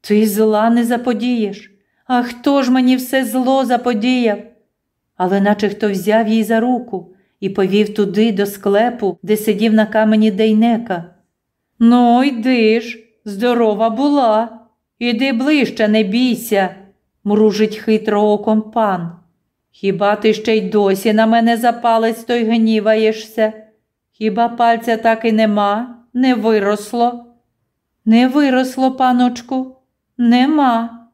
Ти зла не заподієш, а хто ж мені все зло заподіяв? Але наче хто взяв її за руку і повів туди до склепу, де сидів на камені Дейнека. Ну, йди ж, здорова була. Іди ближче, не бійся, мружить хитро оком пан. Хіба ти ще й досі на мене за палець той гніваєшся? Хіба пальця так і нема, не виросло? Не виросло, паночку, нема.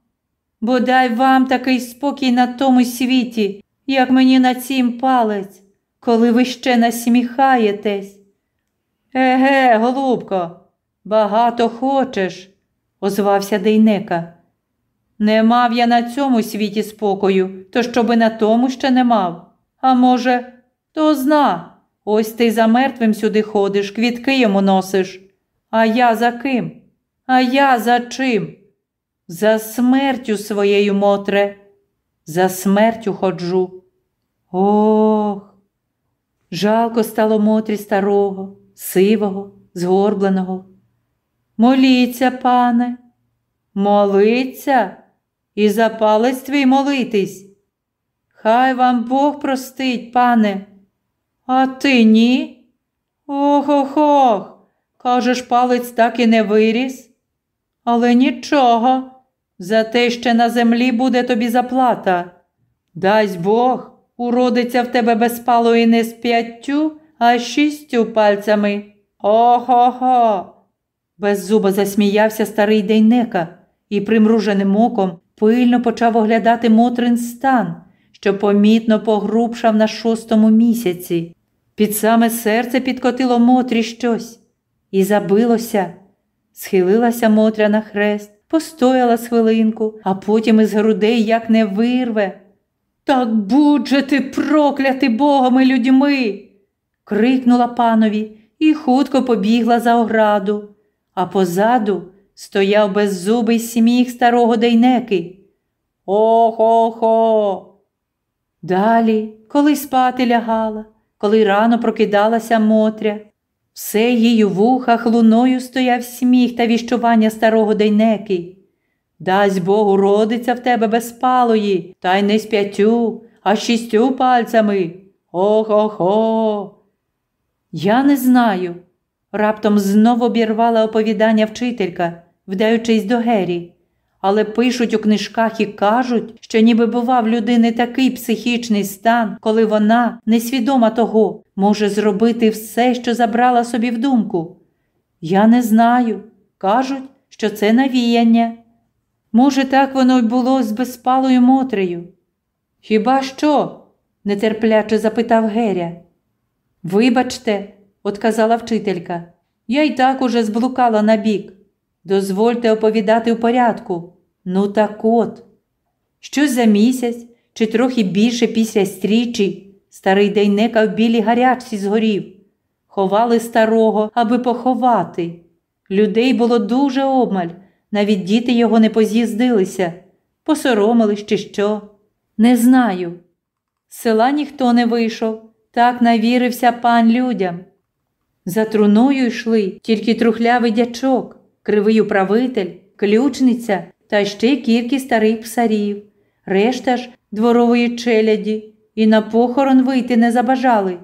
Бодай вам такий спокій на тому світі, як мені на цім палець, коли ви ще насміхаєтесь. Еге, голубко, багато хочеш, озвався Дейнека. Не мав я на цьому світі спокою, то щоби на тому ще не мав. А може, то зна, ось ти за мертвим сюди ходиш, квітки йому носиш. А я за ким? А я за чим? За смертю своєю, Мотре, за смертю ходжу. Ох, жалко стало Мотрі старого, сивого, згорбленого. Моліться, пане, молиться і за палець твій молитись. Хай вам Бог простить, пане, а ти ні? Ох ох ох, кажеш, палець так і не виріс. Але нічого, за те ще на землі буде тобі заплата. Дасть Бог, уродиться в тебе безпалої не з п'яттю, а з шістю пальцями. Охо-хо. Беззубо засміявся старий Дейнека і примруженим оком пильно почав оглядати Мотрин стан, що помітно погрубшав на шостому місяці. Під саме серце підкотило Мотрі щось і забилося. Схилилася Мотря на хрест, постояла з хвилинку, а потім із грудей як не вирве. Так будь же ти проклятий Богом і людьми. крикнула панові і хутко побігла за ограду, а позаду стояв беззубий сміх старого Дейнеки. Охо-хо. Далі, коли спати лягала, коли рано прокидалася Мотря, все її у вухах луною стояв сміх та віщування старого Дейнеки. Дасть Богу родиться в тебе безпалої, та й не з п'ятю, а з шістю пальцями. Охо-хо. Я не знаю. Раптом знову обірвала оповідання вчителька, вдаючись до Гері. Але пишуть у книжках і кажуть, що ніби бував людини такий психічний стан, коли вона, несвідома того, може зробити все, що забрала собі в думку. Я не знаю. Кажуть, що це навіяння. Може, так воно й було з безпалою Мотрею. Хіба що? нетерпляче запитав Геря. Вибачте, отказала вчителька, я й так уже зблукала на бік. Дозвольте оповідати в порядку. Ну, так от. Щось за місяць чи трохи більше після стрічі старий Дейнека в білій гарячці згорів. Ховали старого, аби поховати. Людей було дуже обмаль, навіть діти його не поз'їздилися, посоромились чи що. Не знаю. З села ніхто не вийшов, так навірився пан людям. За труною йшли тільки трухлявий дячок, кривий управитель, ключниця та ще кілька старих псарів, решта ж дворової челяді, і на похорон вийти не забажали.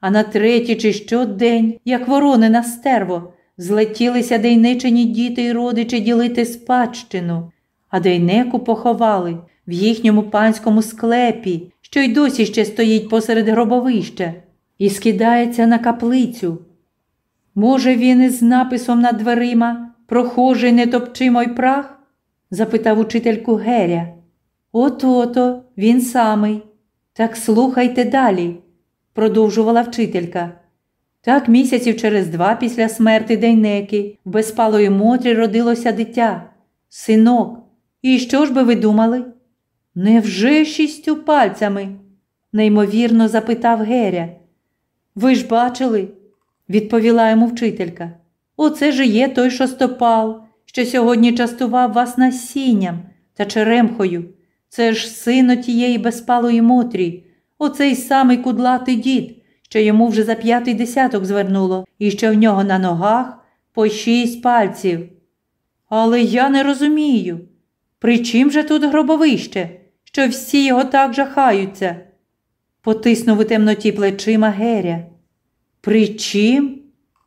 А на третій чи що день, як ворони на стерво, злетілися дейничені діти й родичі ділити спадщину, а дейнеку поховали в їхньому панському склепі, що й досі ще стоїть посеред гробовища, і скидається на каплицю. Може, він із написом над дверима прохожий не топчи мой прах? запитав учительку Геря. Ото-то, він самий. Так слухайте далі, продовжувала вчителька. Так місяців через два після смерти Дейнеки в безпалої Мотрі родилося дитя, синок. І що ж би ви думали? Невже шістю пальцями? неймовірно запитав Геря. Ви ж бачили, відповіла йому вчителька. Оце ж є той шостопал, що сьогодні частував вас насінням та черемхою. Це ж син тієї безпалої Мотрі, оцей самий кудлатий дід, що йому вже за п'ятий десяток звернуло, і що в нього на ногах по шість пальців. Але я не розумію, при чим же тут гробовище, що всі його так жахаються? потиснув у темноті плечима Геря. При чим?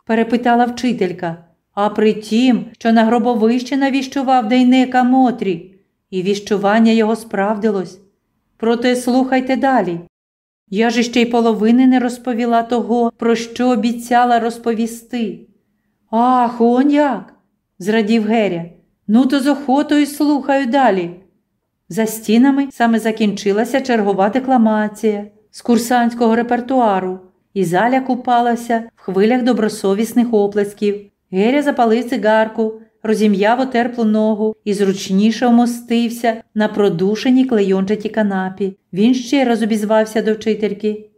Перепитала вчителька. а при тім, що на гробовище навіщував дейника Мотрі, і віщування його справдилось. Проте слухайте далі. Я ж іще й половини не розповіла того, про що обіцяла розповісти. Ах, он як? зрадів Геря. Ну, то з охотою слухаю далі. За стінами саме закінчилася чергова декламація з курсантського репертуару, і заля купалася в хвилях добросовісних оплесків. Геря запалив цигарку, розім'яв отерплу ногу і зручніше вмостився на продушеній клейончатій канапі. Він ще раз обізвався до вчительки.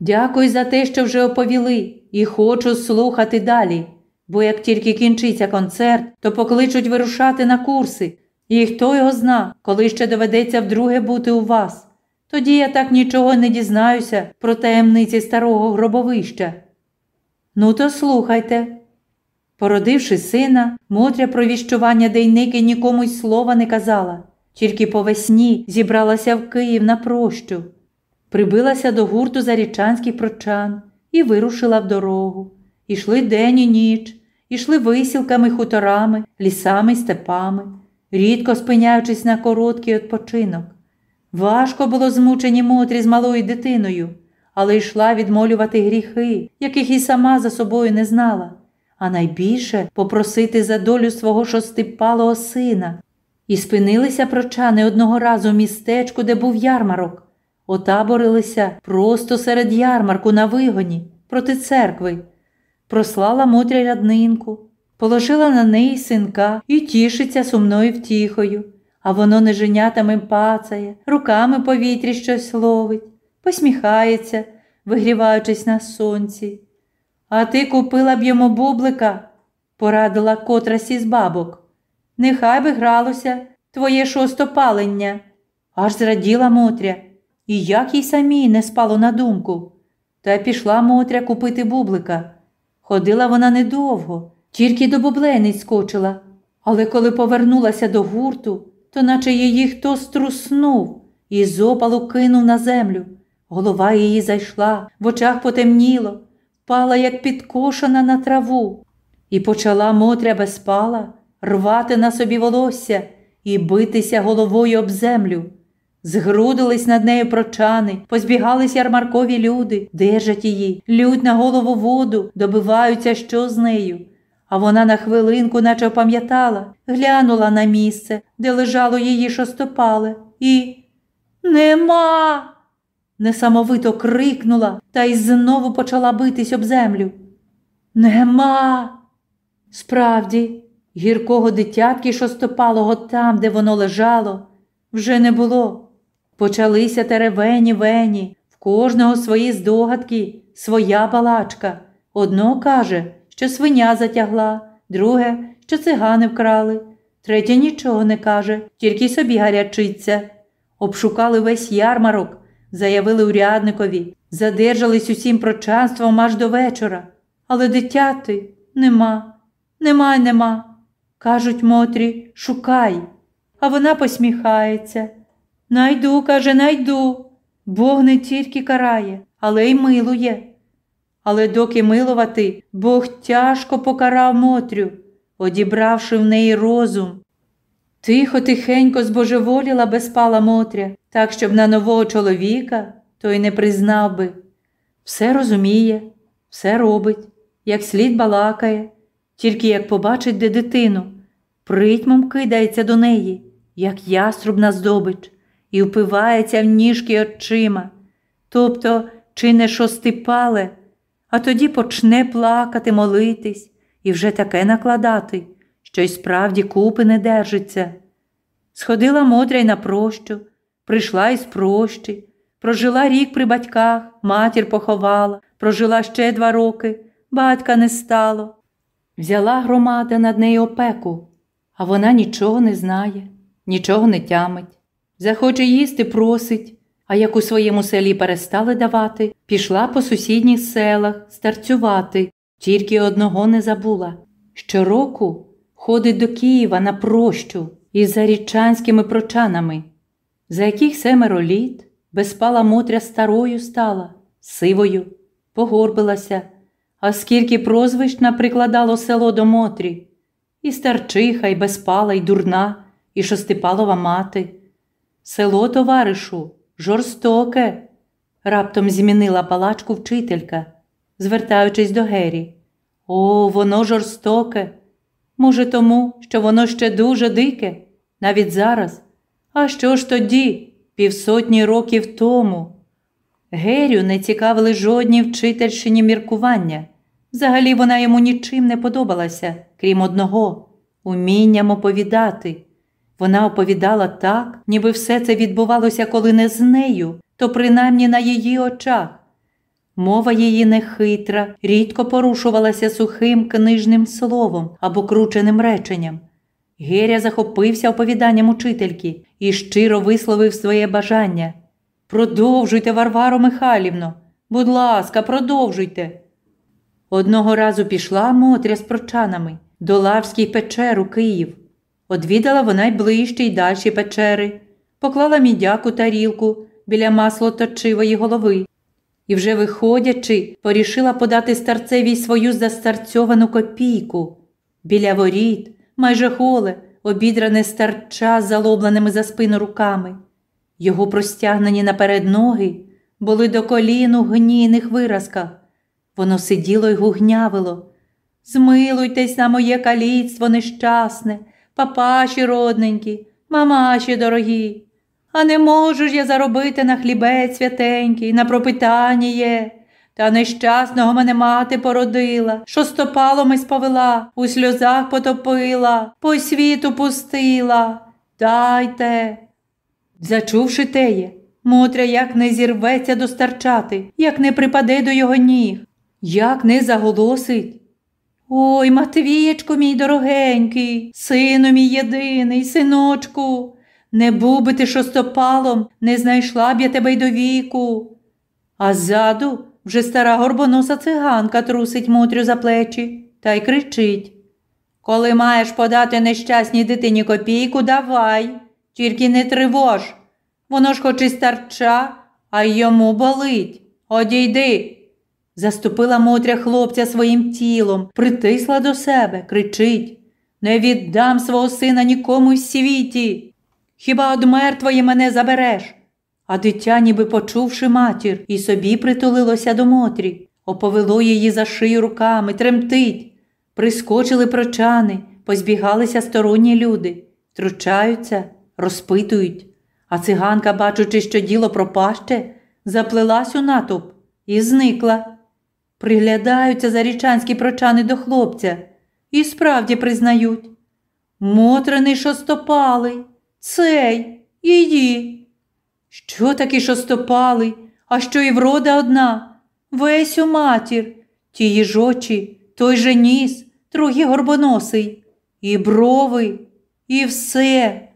Дякую за те, що вже оповіли, і хочу слухати далі, бо як тільки кінчиться концерт, то покличуть вирушати на курси, і хто його зна, коли ще доведеться вдруге бути у вас. Тоді я так нічого не дізнаюся про таємниці старого гробовища. Ну, то слухайте. Породивши сина, Мотря про віщування дейники нікому й слова не казала, тільки по весні зібралася в Київ на прощу, прибилася до гурту зарічанських прочан і вирушила в дорогу. Ішли день і ніч, ішли висілками, хуторами, лісами, степами, рідко спиняючись на короткий відпочинок. Важко було змучені Мотрі з малою дитиною, але йшла відмолювати гріхи, яких і сама за собою не знала а найбільше попросити за долю свого шостипалого сина. І спинилися прочани одного разу в містечку, де був ярмарок. Отаборилися просто серед ярмарку на вигоні проти церкви. Прослала Мотря ряднинку, положила на неї синка і тішиться сумною втіхою, а воно неженятами пацає, руками повітрі щось ловить, посміхається, вигріваючись на сонці. А ти купила б йому бублика, порадила котрась із бабок. Нехай би гралося твоє шостопалення. Аж зраділа Мотря, і як їй самій не спало на думку. Та пішла Мотря купити бублика. Ходила вона недовго, тільки до бублениць скочила, але коли повернулася до гурту, то наче її хто струснув і з опалу кинув на землю. Голова її зайшла, в очах потемніло впала, як підкошена на траву, і почала Мотря безпала рвати на собі волосся і битися головою об землю. Згрудились над нею прочани, позбігались ярмаркові люди, держать її, лють на голову воду, добиваються, що з нею. А вона на хвилинку, наче пам'ятала, глянула на місце, де лежало її шостопале, і нема несамовито крикнула та й знову почала битись об землю. Нема. Справді, гіркого дитятки, що стопалого там, де воно лежало, вже не було. Почалися теревені вені, в кожного свої здогадки, своя балачка. Одно каже, що свиня затягла, друге, що цигани вкрали, третє нічого не каже, тільки собі гарячиться. Обшукали весь ярмарок, заявили урядникові, задержались усім прочанством аж до вечора. Але дитяти нема, нема й нема. Кажуть Мотрі, шукай. А вона посміхається. Найду, каже, найду. Бог не тільки карає, але й милує. Але доки милувати, Бог тяжко покарав Мотрю, одібравши в неї розум. Тихо, тихенько збожеволіла безпала Мотря, так, щоб на нового чоловіка той не признав би. Все розуміє, все робить, як слід балакає, тільки як побачить де дитину, притьмом кидається до неї, як яструб на здобич, і впивається в ніжки очима, тобто чи не шостипале, а тоді почне плакати, молитись і вже таке накладати, що й справді купи не держиться. Сходила Мотря й на прощу, прийшла із прощі, прожила рік при батьках, матір поховала, прожила ще два роки, батька не стало. Взяла громада над нею опеку, а вона нічого не знає, нічого не тямить. Захоче їсти, просить, а як у своєму селі перестали давати, пішла по сусідніх селах старцювати, тільки одного не забула. Щороку ходить до Києва на прощу із зарічанськими прочанами за яких семеро літ безпала Мотря старою стала, сивою, погорбилася, а скільки прозвищ наприкладало село до Мотрі, і старчиха, і безпала, і дурна, і шостипалова мати. Село, товаришу, жорстоке, раптом змінила палачку вчителька, звертаючись до Гері. О, воно жорстоке. Може, тому, що воно ще дуже дике, навіть зараз. А що ж тоді, півсотні років тому? Герю не цікавили жодні вчительщині міркування. Взагалі вона йому нічим не подобалася, крім одного умінням оповідати. Вона оповідала так, ніби все це відбувалося коли не з нею, то принаймні на її очах. Мова її нехитра, рідко порушувалася сухим книжним словом або крученим реченням. Геря захопився оповіданням учительки і щиро висловив своє бажання. Продовжуйте, Варваро Михайлівно, будь ласка, продовжуйте. Одного разу пішла Мотря з прочанами до Лавській печер у Київ. Одвідала вона й ближчі й дальші печери, поклала мідяку тарілку біля масло точивої голови і, вже виходячи, порішила подати старцеві свою застарцьовану копійку. Біля воріт, майже голе, обідране старча з залобленими за спину руками. Його простягнені наперед ноги були до колін у гнійних виразках. Воно сиділо й гугнявило. Змилуйтесь на моє каліцтво нещасне, папаші родненькі, мамаші дорогі. А не можу ж я заробити на хлібець святенький, на пропитання. Та нещасного мене мати породила, що стопалом і сповела, у сльозах потопила, по світу пустила. Дайте. Зачувши теє, Мотря як не зірветься достарчати, як не припаде до його ніг, як не заголосить. Ой, Матвієчку мій дорогенький, сину мій єдиний, синочку, не був би ти шостопалом, не знайшла б я тебе й до віку. А ззаду вже стара горбоноса циганка трусить Мотрю за плечі та й кричить Коли маєш подати нещасній дитині копійку, давай, тільки не тривож. Воно ж хоч і старча, а йому болить. Одійди. Заступила Мотря хлопця своїм тілом, притисла до себе, кричить Не віддам свого сина нікому в світі. Хіба од мертвої мене забереш? А дитя, ніби почувши матір, і собі притулилося до Мотрі, оповело її за шию руками, тремтить. Прискочили прочани, позбігалися сторонні люди, втручаються, розпитують. А циганка, бачучи, що діло пропаще, заплелась у натовп і зникла. Приглядаються зарічанські прочани до хлопця і справді признають. Мотрений шостопалий, цей, її. Що таки шостопалий, а що і врода одна, весь у матір, тії ж очі, той же ніс, трохи горбоносий, і брови, і все.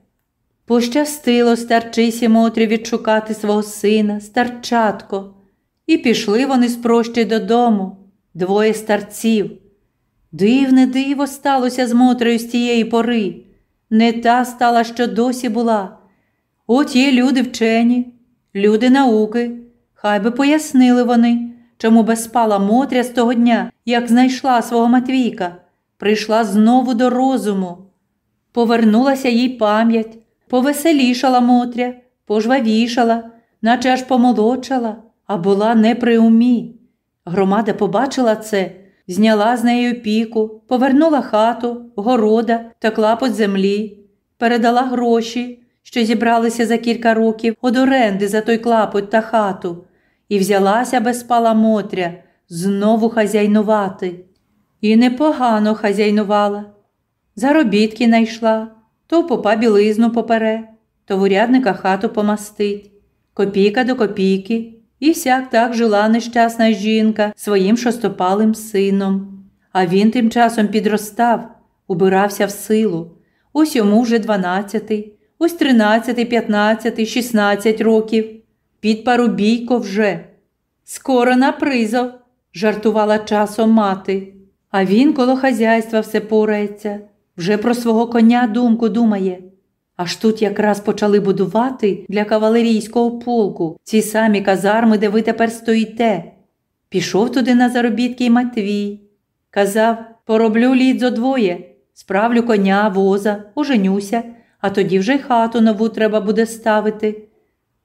Пощастило старчисі Мотрі відшукати свого сина, старчатко, і пішли вони спрощі додому, двоє старців. Дивне диво сталося з Мотрею з тієї пори, не та стала, що досі була. От є люди вчені, люди науки, хай би пояснили вони, чому безспала Мотря з того дня, як знайшла свого Матвійка, прийшла знову до розуму. Повернулася їй пам'ять. Повеселішала Мотря, пожвавішала, наче аж помолодшала, а була не при умі. Громада побачила це, зняла з неї опіку, повернула хату, города та клапоть землі, передала гроші, що зібралися за кілька років од оренди за той клапоть та хату, і взялася безпала Мотря знову хазяйнувати. І непогано хазяйнувала. Заробітки найшла то попа білизну попере, то в урядника хату помастить, копійка до копійки, і всяк так жила нещасна жінка своїм шостопалим сином. А він тим часом підростав, убирався в силу. Ось йому вже дванадцятий, ось тринадцятий, п'ятнадцятий, шістнадцять років. Під парубійко вже. Скоро на призов, жартувала часом мати. А він коло хазяйства все порається вже про свого коня думку думає. Аж тут якраз почали будувати для кавалерійського полку ці самі казарми, де ви тепер стоїте. Пішов туди на заробітки й Матвій. Казав, пороблю літ зо двоє, справлю коня, воза, оженюся, а тоді вже хату нову треба буде ставити.